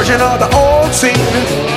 version of the old scene.